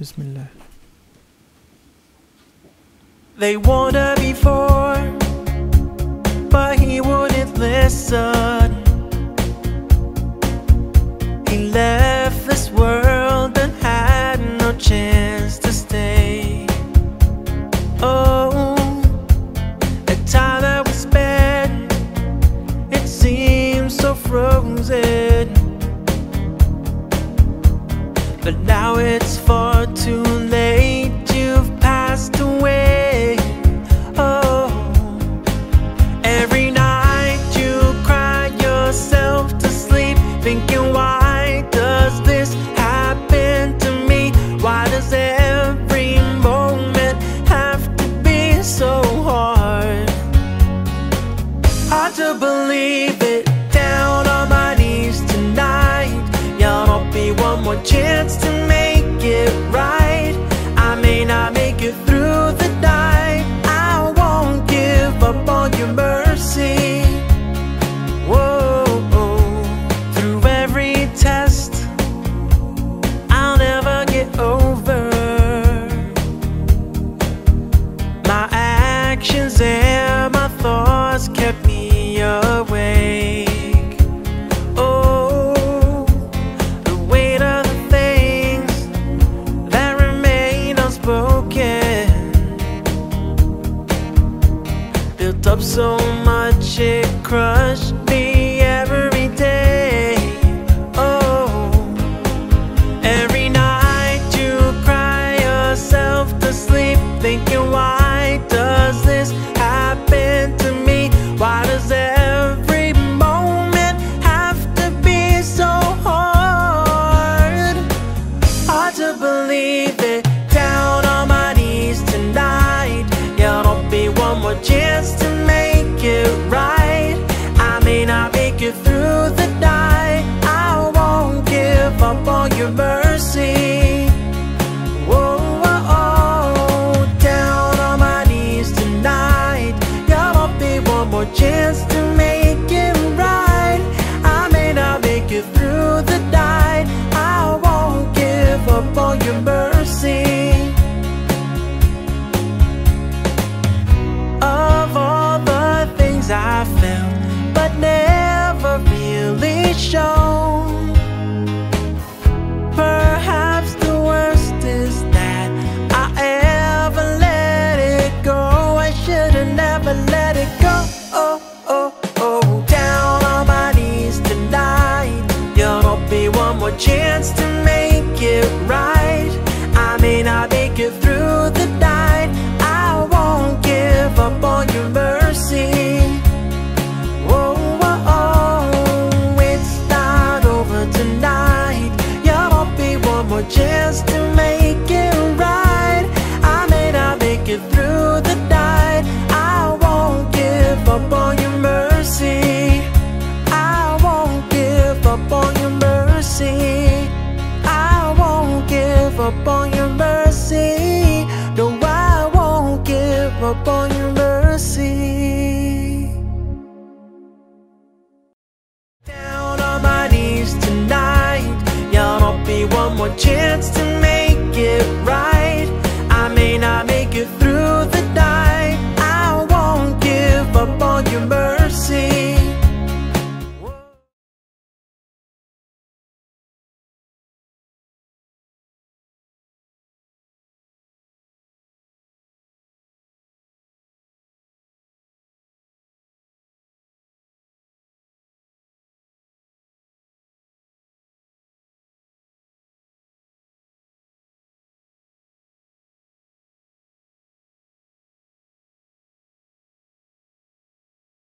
Bismillah. They wanna before, but he wouldn't listen. He left this world and had no chance to stay. Oh, the time that was spent, it seems so frozen. But now too late, you've passed away. Oh, every night you cry yourself to sleep, thinking, why does this happen to me? Why does every moment have to be so hard? Hard to believe it. Down on my knees tonight, y'all one more chance. actions and my thoughts kept me awake. Oh, the weight of the things that remain unspoken built up so much it crushed me. I felt, but never really showed. up on you.